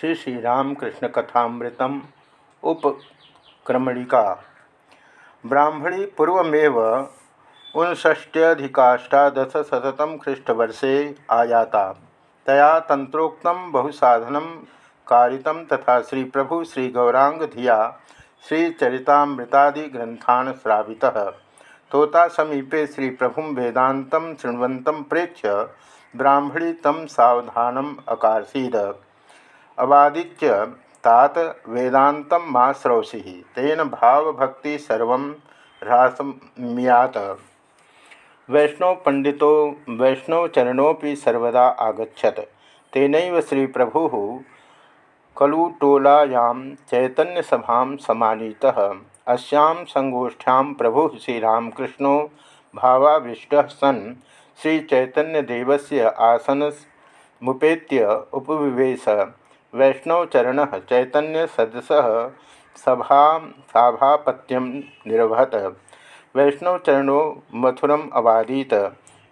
श्री श्री रामकृष्ण कथामृतम उपक्रमणिका। ब्राह्मणी पूर्वमेव ऊनष्ट्यधिकाष्टादशतम ख्रीष्टवर्षे आयाता। तया तंत्रोक्त बहुसाधन कारित तथा श्री प्रभु श्री गौरांग धिया श्रीचरितामृतादिग्रंथान श्रावितः। तोता समीपे श्री प्रभु वेदात शृण्वत प्रेक्ष्य ब्राह्मणी तम सावधानम अकार्षीद अवादिच्य तात वेदात माँ श्रौषि तेन भावभक्ति सर्व ह्रासमियात वैष्णव पंडितो वैष्णवचरणोपि सर्वदा आगछत तेन श्री प्रभु कलुटोलायां, चैतन्यसभा समानीतः। अस्यां संगोष्ठ्यां प्रभु श्रीरामकृष्णो भावाविष्ट सन् श्रीचैतन्यदेवस्य आसनमुपेत्य उपविवेश। वैष्णवचरण चैतन्य सदस सभा साभापत्यम निर्वहत। वैष्णवचरणो मथुरम अवादीत।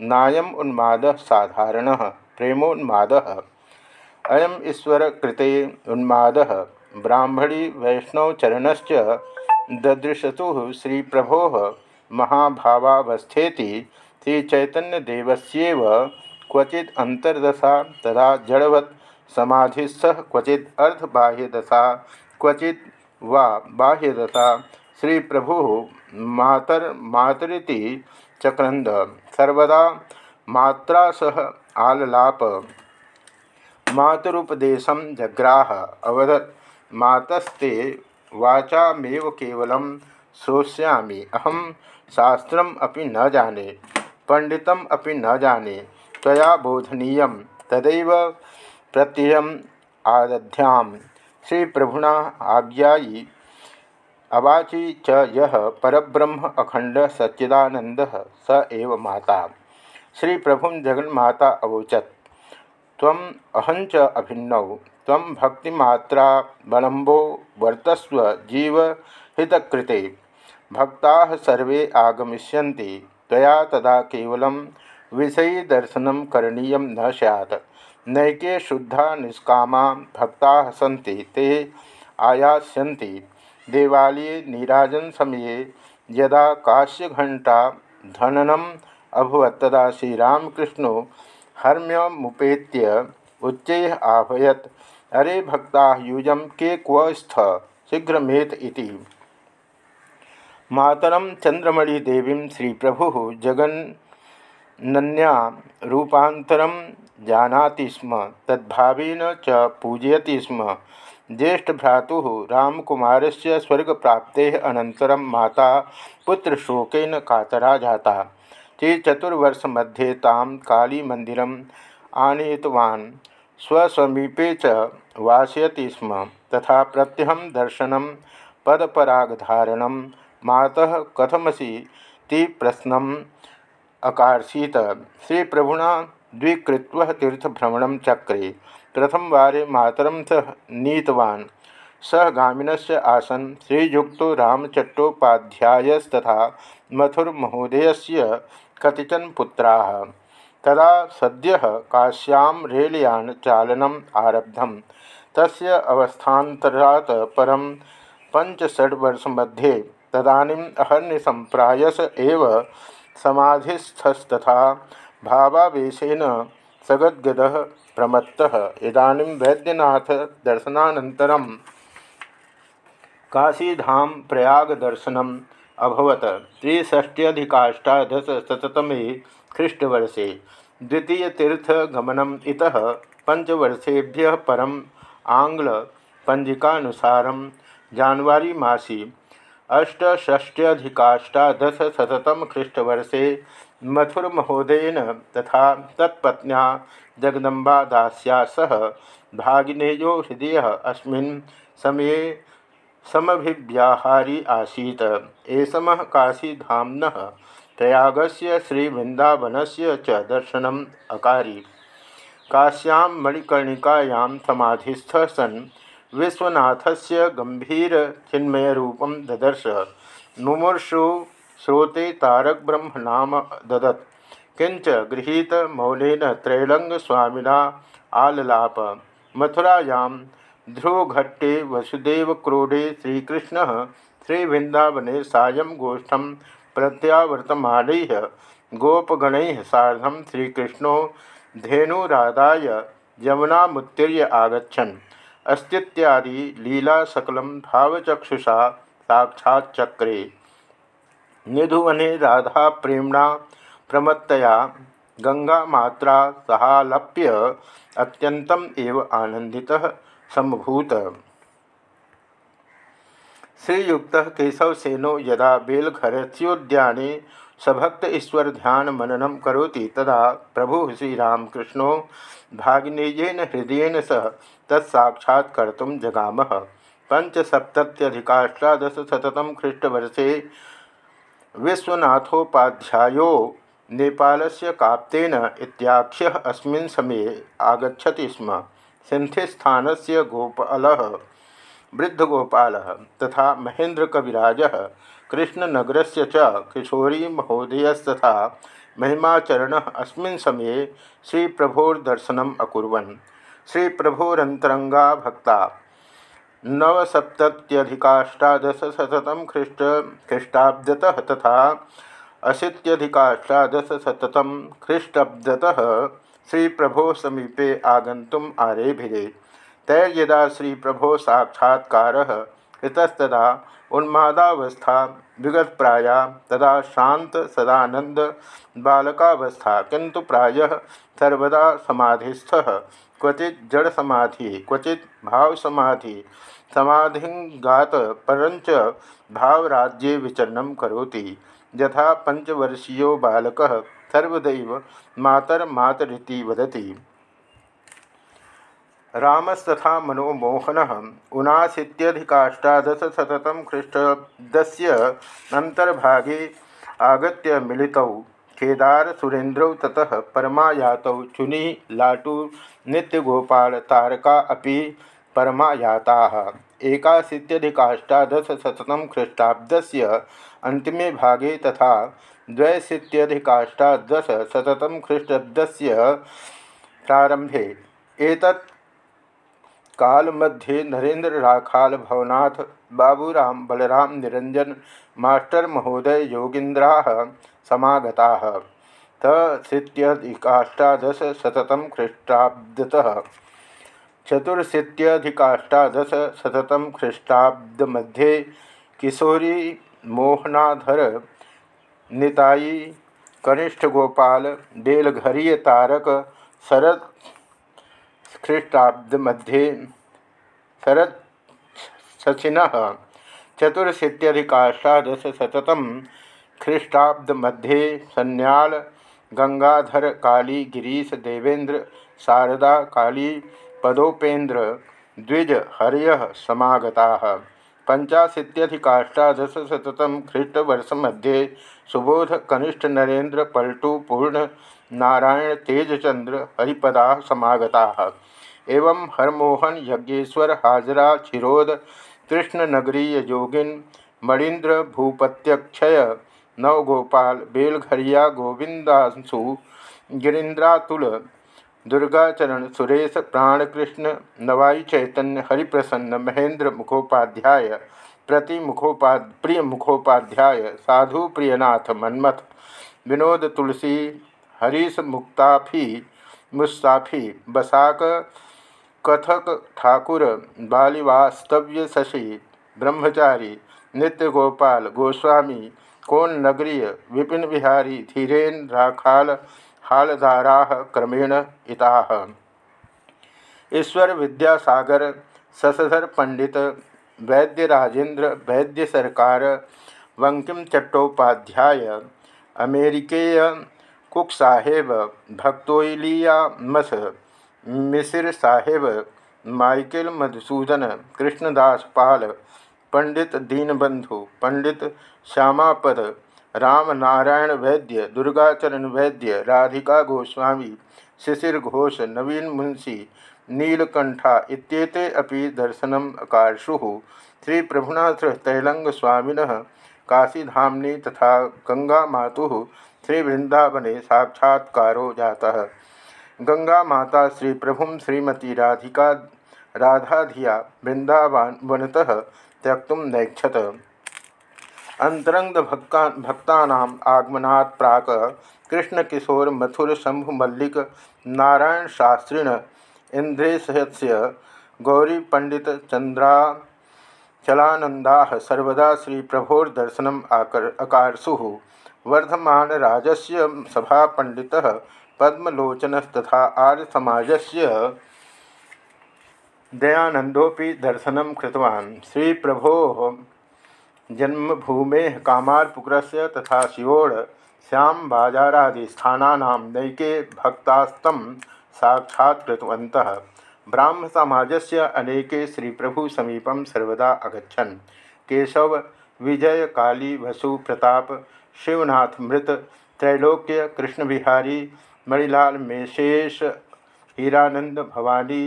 नायम उन्माद साधारण प्रेमोन्माद अयम ईश्वर कृते उन्माद। ब्राह्मणी वैष्णवचरणश्च ददृशतु श्री प्रभो महाभावावस्थेति श्रीचैतन्यदेवस्येव क्वचिद अंतर्दशा तदा जड़वत् समाधिस्थ क्वचिद अर्धबाह्यदशा क्वचिद वा बाह्यदशा श्री प्रभु मातर मातरिति चक्रंद। सर्वदा मात्रा सह आललाप। मातरुपदेशम जग्राह अवदत्। मातस्ते वाचामेव केवलं श्रोष्यामि अहम शास्त्रम अपि न जाने पंडितम अपि न जाने तया बोधनीय। तदैव प्रत्ययम आदध्याम श्री प्रभुना आज्ञाई अवाची च यह परब्रह्म अखंड सच्चिदानंद स एव माता। श्री प्रभु जगन्माता अवोचत। तम अहंच अभिन्नौ। तम वर्तस्व जीवहितकृते भक्ता सर्वे आगमिष्यन्ति। तया तदा केवल विषयीदर्शन करणीय न सैत् नैके शुद्धा निष्कामा भक्ता सी ते आयास्यन्ति। देवालये नीराजन समये यदा काश्यघंटा धननम अभवत, तदा श्रीरामकृष्ण श्रीरामकृष्णो हर्म्यमुपेत्य उच्च आभयत अरे भक्ता युजम के क्व स्थ शीघ्रमेत इति। मातरम श्री प्रभु जगन्नन्या रूपांतरम जानाति स्म, तद्भावेन च पूजयति स्म। ज्येष्ठ भ्रातु रामकुमार से स्वर्ग प्राप्ते अनन्तरं माता पुत्रशोकन कातरा जाता। ते चतुर्वर्ष मध्ये तां कालीमन्दिरम् आनीतवान्। स्वसमीपे च वासयति स्म, तथा प्रत्यहं दर्शनं, पदपरागधारणं, मातः कथमसि ती प्रश्नम् अकार्षीत। श्रीप्रभुणा द्विकृत्व तीर्थभ्रमण चक्रे प्रथम वारे मातरम सह नीतवान्। सहगामिनस्य आसन। श्रीयुक्तो रामचट्टोपाध्यायस्तथा मथुर्महोदयस्य कतिचन पुत्राः। तदा सद्य काश्यां रेलयान चालनम आरब्धम। तस्य अवस्थान्तरात् परं पञ्चषड्वर्षमध्ये तदानीम् अहर्निशं प्रायस एव समाधिस्थस्तथा भावावेशेन सगद्गदः प्रमत्तः। इदानीं वैद्यनाथदर्शनानन्तरं काशीधाम प्रयागदर्शनम् अभवत। त्रिषष्ट्यधिकाष्टादशतमे ख्रीष्टवर्षे द्वितीयतीर्थगमनम इत पंचवर्षेभ्य परम आंग्ल पंजिकानुसार जानवरी मासी अष्टष्ट्यधिकाष्टादशतम ख्रीष्टवर्षे मथुरमहोदयन तथा तत्पत्न्या जगदम्बादास्या सह भागिनेयो हृदय अस्मिन् समये समभिव्याहारी आसीत्। एषमः काशीधाम्नः प्रयागस्य श्रीवृन्दावनस्य च दर्शनम् अकारी। काश्यां मणिकर्णिकायां समाधिस्थ सन् विश्वनाथस्य गम्भीरचिन्मयरूपं ददर्श। मुमूर्षु श्रोते तारकब्रह्म नाम ददत्। किंच गृहीत मौलेन त्रैलंगस्वामिना आललाप। मथुरायां ध्रुवघट्टे वसुदेव क्रोडे श्रीकृष्ण श्रीवृंदावने सायं गोष्ठम प्रत्यावर्तमान गोपगण साधम श्रीकृष्णो धेनुराधाय यमुनामुत्तीर्य आगछन अस्तीत्यादि लीला सकल भावचक्षुषा साक्षाचक्रे निधुवने राधा प्रेमणा प्रमत्तया गंगा मात्रा सहालप्य अत्यंतम एव आनंदितः समभूत। श्रीयुक्त केशवसेनो यदा बेलघरस्योद्याने सभक्त ईश्वर ध्यान मननम करोति तदा प्रभु श्रीरामकृष्णो भागिनेयन हृदय सह तत्साक्षात्कर्तुं जगाम। पंचसप्तत्यधिकाष्टादशतम ख्रीष्टवर्षे विश्वनाथोपाध्यायो नेपाल से काप्तेन इत्याख्य अस्मिन् समये आगछति स्म। सिंथिस्थान से गोपाल वृद्धगोपाल तथा महेन्द्रकविराज कृष्णनगर से च किशोरी महोदयस्तथा महिमाचरण अस्मिन् समये श्री प्रभोर्दर्शनम अकुर्वन्। श्री प्रभोरंतरंगा भक्ता नवसप्तत्यधिकाष्टादशशतम ख्रीष्ट ख्रीष्टाब्दतः तथा अशीत्यधिकाष्टादशशतम ख्रीष्टाब्दतः श्री प्रभो समीपे आगंतुम आरेभिरे। तैर्यदा श्री प्रभो साक्षात्कार उन्मादावस्था विगत प्राया तदा शांत सदानंद बालकावस्था किंतु प्रायः सर्वदा समाधिस्थ। क्वचि जड़ समाधि क्वचि भाव समाधि समाधिगात परंच भावराज्ये विचरण करोति। यथा पंचवर्षीयो बालक सर्वदैव मातरमातरीति वदति। रामस्तथा मनोमोहन उनाशीत्यधिकाष्टादशतम ख्रीष्टाब्दस्य आगत मिलितौ। केदार सुरेन्द्रौ ततः परमायातौ चुनी, लाटू, नित्यगोपाल, तारका अपि परमायाता। एकाशीत्यधिकाष्टादशतम ख्रीष्टाब्दस्य अंतिमे भागे तथा द्वैशीत्यधिकाष्टादशतम ख्रीष्टाब्दस्य प्रारंभे एतत् काल मध्ये नरेंद्र राखाल, भवनाथ, बाबूराम, बलराम, निरंजन, मास्टर महोदय योगींद्रा समागता। तशीत्यधिकाष्टादशतम ख्रीष्टाब्दतः। चतुर्शीत्यधिकाष्टादशतम ख्रीष्टाब्द मध्ये किशोरी मोहनाधर, निताई, कनिष्ठ गोपाल बेलघरीय तारक, शरद ख्रीष्टाब्द मध्ये शरद सचिन चतुर्शीत्यधिकाष्टादशतम ख्रीष्टाब्द मध्ये सन्याल गंगाधर काली गिरीश देवेंद्र शारदा काली पदोपेन्द्र द्विज हरय समागता। पंचाशीत्यधिकाष्टादशतम ख्रीष्टवर्ष मध्ये सुबोध कनिष्ठ नरेन्द्र पलटू पूर्ण नारायण तेजचंद्र हरिपदा समागता। एवं हरमोहन यज्ञेश्वर हाजरा क्षिरोद कृष्णनगरीय योगिन, मणीन्द्र भूपत्यक्षय, नवगोपाल बेलघरिया गोविंदांशु गिरीन्द्रातुल दुर्गाचरण सुरेश, प्राणकृष्ण, नवाई चैतन्य, हरिप्रसन्न, महेंद्र मुखोपाध्याय, प्रति मुखोपा प्रिय मुखोपाध्याय, साधु प्रियनाथ मन्मथ, विनोद तुलसी हरीश मुक्ताफी मुस्ताफी, बसाक, कथक ठाकुर, बालीवास्तव्य शशि, ब्रह्मचारी नित्य गोपाल गोस्वामी कौन नगरीय विपिन बिहारी, धीरेन राखाल, हालधारा क्रमेण इताह ईश्वर विद्यासागर शशधर पंडित, वैद्य राजेंद्र, वैद्य सरकार, वंकिम चट्टोपाध्याय, अमेरिकेय कुक साहेब भक्तोलिया मस, मिसिर साहेब, माइकल मधुसूदन, कृष्णदास पाल, पंडित दीनबंधु, पंडित श्यामापद, राम नारायण वैद्य, दुर्गाचरण वैद्य, राधिका गोस्वामी, शिशिर घोष, नवीन मुंशी, नीलकंठा इत्येते अपि दर्शनम अकार्षु, श्री प्रभुनाथ तैलंग स्वामिन, काशीधामनी तथा गंगा मातु श्री वृंदावने साक्षात्कारो जाता। गंगा माता श्री प्रभु श्रीमती राधिका, राधाधिया वृंदावनतः त्यक्त नैक्षत अंतरंग भक्ता आगमनात् प्राक कृष्ण किशोर मथुर शंभु मल्लिक, नारायण शास्त्रिण इंद्रेश गौरी पंडित चंद्रा चलानंदा सर्वदा श्री प्रभोर्दर्शनम आकर, अकारसु। वर्धमान राजस्य सभा पंडित पद्मलोचन तथा आर्य समाजस्य दयानंदोपि दर्शन कृतवान्। श्री प्रभो जन्मभूमे कामारपुकुर तथा शिवोड़ श्याम बाजारादि स्थाना नैके भक्तास्तम साक्षात्तवन्तः ब्राह्म से अनेके श्री प्रभु समीपम सर्वदा अगछन केशव विजय काली वसु प्रताप शिवनाथ मृत, त्रैलोक्य कृष्ण बिहारी मणिलाल मेशेष हीरानंद भवानी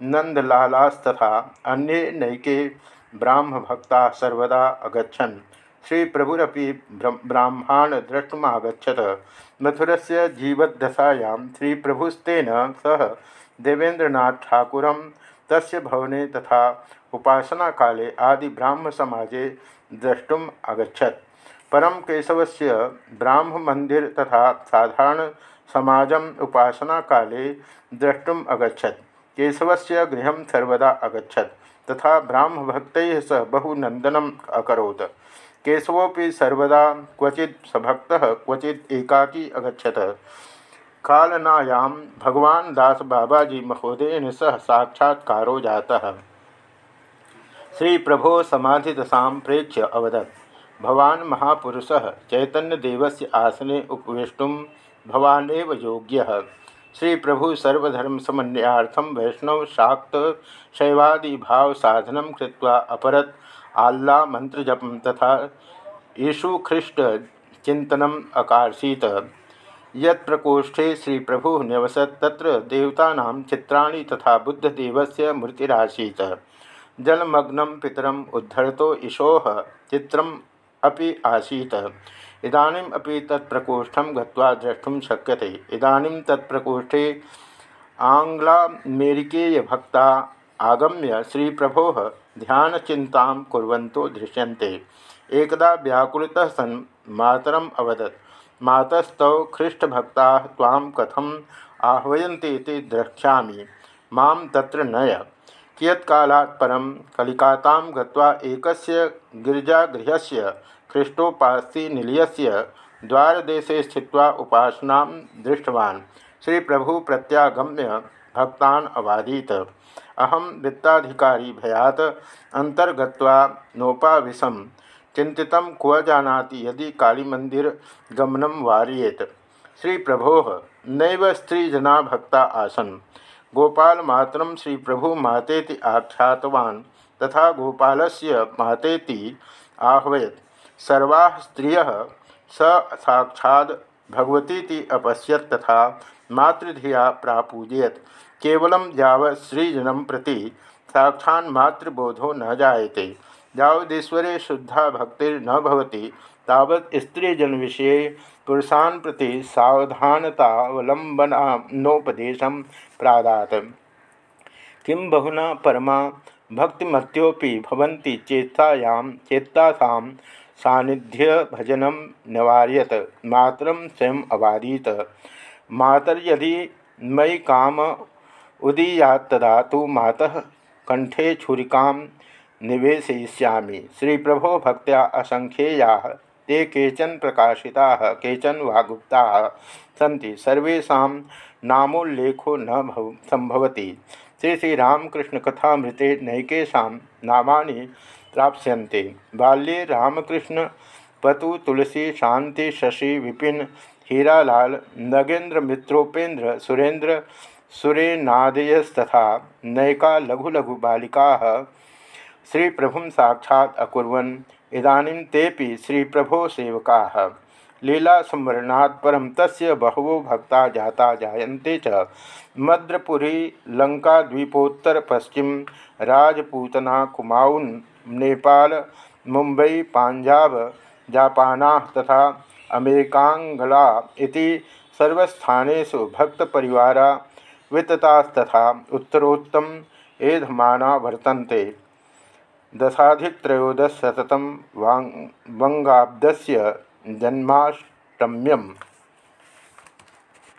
नंदलालास्तथा अन्य नैके ब्राह्म भक्ता सर्वदा अगछन श्री प्रभुरपि ब्राह्मण द्रष्टुमागछत मथुर से जीवदशायां श्री प्रभुस्तेन सह देवेंद्रनाथ ठाकुर, तस्य भवने तथा उपासना काले आदि ब्राह्म समाजे द्रष्टुम आगछत परम केशव से ब्राह्म मंदिर तथा साधारण समाजम उपासना काले द्रष्टुम अगछत केशव से गृह सर्वदा अगछत तथा ब्राह्म भक्त सह बहुनंदनम अकोत् केशवोपि सर्वदा क्वचि सभक्त क्वचि एकाकी अगछत कालनायां भगवान दास बाबाजी महोदय सह साक्षात्कारो जाता। श्री प्रभो समाधिदशा प्रेक्ष्य अवदत्। भवान महापुरुष चैतन्यदेवस्य आसने उपवेष्टुं भवानेव योग्यः। श्री प्रभु सर्वधर्म समन्वयार्थम वैष्णव शाक्त शैवादि भाव साधन कृत्वा अपरत आल्ला मंत्रजपम तथा यीशु ख्रीष्ट चिंतनम अकार्षीत। यत् प्रकोष्ठे श्री प्रभु न्यवसत तत्र देवता चित्राणि तथा बुद्धदेवस्य मूर्तिरासीत्। जलमग्नं पितरम् उद्धरतो ईशोः चित्रम् अपि आसीत्। इदानीम् अपि तत्प्रकोष्ठं गत्वा द्रष्टुं शक्यते। इदानीं तत्प्रकोष्ठे आङ्ग्लामेरिकेयभक्ता आगम्य श्रीप्रभोः ध्यानचिन्तां कुर्वन्तो एकदा व्याकुलितः सन् मातरम् अवदत्। मातस्तौ ख्रीष्टभक्ताः त्वां कथम् आह्वयन्ति इति द्रक्ष्यामि नय। कियत्कालात् परं कलिकातां गत्वा एकस्य गिरिजागृहस्य ख्रीष्टोपास्ति निलयस्य द्वारदेशे स्थित्वा उपासना दृष्टवान्। श्री प्रभु प्रत्यागम्य भक्तान अवादीत। अहम वित्ताधिकारी भयात अंतर्गत्वा नोपाविशम चिंतित क्व जानाति यदि कालीमंदिर गमनम वार्येत। श्री प्रभो नैव स्त्रीजना भक्ता आसन। गोपाल मातरम श्री प्रभु मातेति आख्यातवान् तथा गोपालस्य मातेति आह्वयत। सर्वा स्त्रिय स साक्षाद भगवती अपश्यत तथा मातृधिया प्रापूजयत। केवल श्रीजनम प्रति साक्षा मातृबोधो न जायते। यावदीश्वरे शुद्धा भक्तिर्न भवति, तावत् स्त्रीजन विषय पुरुषान् प्रति सावधानतावलंबनोपदेश प्रादात। किं बहुना परमा भक्तिमत्योपि भवन्ति चेतायां सानिध्य भजनम निवार्यत, मातर स्वयं अवादीत। मातर यदि मयि काम उदीयात्तदा तो मातः कंठे छुरीका निवेशयिष्यामि। श्री प्रभो भक्त्या असंख्येया ते केचन प्रकाशिता, केचन वा गुप्ता सी सर्वेशा नामोल्लेखो न भव संभवती श्री श्रीरामकृष्ण कथामृते नैकेशा बाल्ये रामकृष्ण, पतु, तुलसी शांति शशि, विपिन, हीरालाल, नगेन्द्र, मित्रोपेन्द्र, सुरेन्द्र, सुरेनादयस्तथा नैका लघु लघु बालिका, श्री प्रभु साक्षात् अकुर्वन्। इदानीं तेपि श्री प्रभो सेवका लीला संवरणात् परम तस्य बहवो भक्ता जाता जायन्ते च। मद्रपुरी लंकाद्वीपोत्तर पश्चिम, राजपूतना, कुमाऊन, नेपाल, मुंबई, पंजाब, जापाना तथा अमेरिकांगला इति सर्वस्थानेषु भक्तपरिवारा विततास्तथा उत्तरोत्तम एधमाना वर्तन्ते। दशाधिकत्रयोदशशततम से जन्माष्टम्यम।